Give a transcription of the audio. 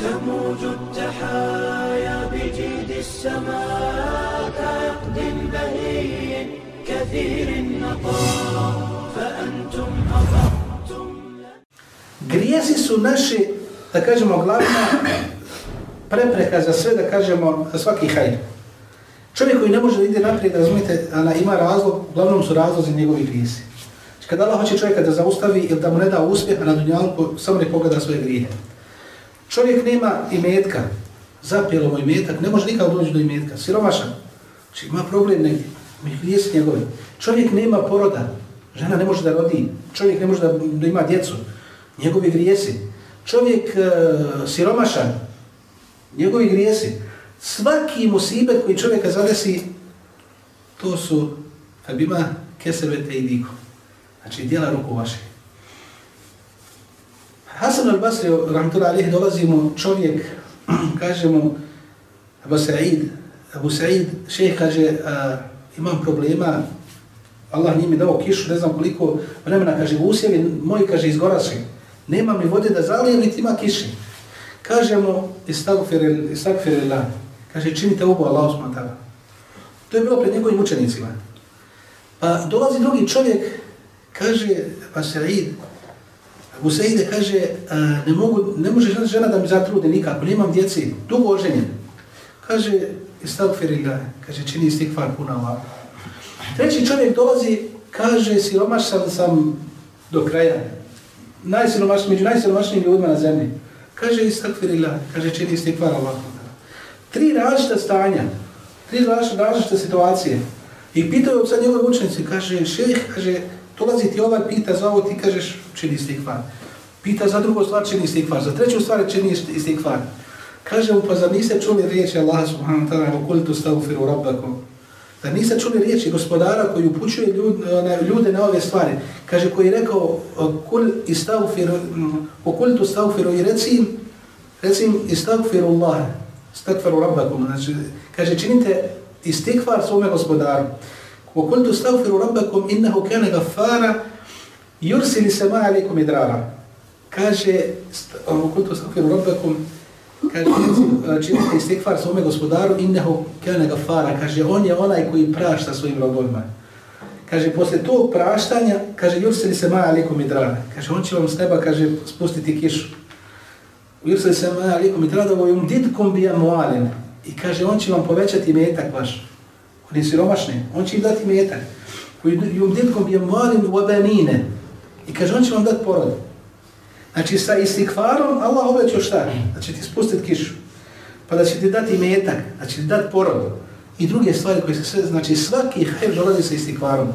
تموج التحايا بجيد السماء كعقد بهي كثير النقاء فأنتم أضعتم Grijesi su naši, da kažemo, glavna prepreka za sve, da kažemo, za svaki hajr. Čovjek koji ne može da ide naprijed, razumijete, ona ima razlog, uglavnom su razlozi njegovi grijesi. Znači, kada Allah hoće čovjeka da zaustavi ili da mu ne da uspjeh na dunjalku, samo ne pogleda svoje grije. Čovjek nema imetka, zapijelo mu imetak, ne može nikad doći do imetka, siromašan. Znači, ima problem negdje, mi grijesi njegove. Čovjek nema poroda, žena ne može da rodi, čovjek ne može da, da ima djecu, njegovi grijesi. Čovjek uh, siromašan, njegovi grijesi. Svaki musibet koji čovjeka zadesi, to su fabima kesebete i diko. Znači, dijela ruku vaših. Hasan al-Basri, rahmatullahi alihi, dolazimo čovjek, kaže mu, Abu Sa'id, Abu Sa'id, šejh kaže, a, imam problema, Allah nije mi dao kišu, ne znam koliko vremena, kaže, usjevi moji, kaže, izgoraši. Nema mi vode da zalijem, niti ima kiši. istagfir, istagfir istagfirillah, kaže, činite ubo Allah usmantala. To je bilo pred njegovim učenicima. Pa dolazi drugi čovjek, kaže, Abu Sa'id, Abu Seide kaže, e, ne, mogu, ne može žena da mi zatrude nikako, nemam djeci, dugo oženjen. Kaže, istagfirillah, kaže, čini istikfar puna Allah. Treći čovjek dolazi, kaže, siromašan sam do kraja. Najsiromaš, među najsiromašnijim ljudima na zemlji. Kaže, istakfirillah, kaže, čini istikvar Allah. Tri različita stanja, tri različite, različita situacije. I pitao sad njegove učenici, kaže, šeh, kaže, dolazi ti ovaj, pita za ovo, ti kažeš, čini istikvar. Pita za drugo stvar, čini istikvar. Za treću stvar, čini istikvar. Kaže mu, pa zar niste čuli riječi Allah subhanahu wa ta'ala, okulitu stavfiru rabbakom. Da niste čuli riječi gospodara koji upućuje ljud, na, ljude na ove stvari. Kaže, koji je rekao, kul istavfiru, okulitu stavfiru i recim, recim istavfiru Allah, stakfiru rabbakom. Znači, kaže, činite istikvar svome gospodaru. Okulitu stavfiru رَبَّكُمْ إِنَّهُ كَانَ gafara, يُرْسِلِ سَمَا عَلَيْكُمْ إِدْرَارًا Kaže, okulitu stavfiru رَبَّكُمْ kaže, činite istikvar svome gospodaru, innehu kane gafara, kaže, on je onaj koji prašta svojim robovima. Kaže, posle tog praštanja, kaže, jursili se maja alikom i drana. Kaže, on će vam s neba, kaže, spustiti kišu. Jursili se maja alikom i drana, ovo jum bija. I kaže, on će vam povećati metak vaš oni siromašni, on će im dati metak. Jum je malin mualen. I kaže, on će vam dati porod. Znači, sa istikvarom, Allah obećao šta? Da će ti spustiti kišu. Pa da će ti dati metak, da će ti dati porod. I druge stvari koje se sve, znači svaki hajr dolazi sa istikvarom.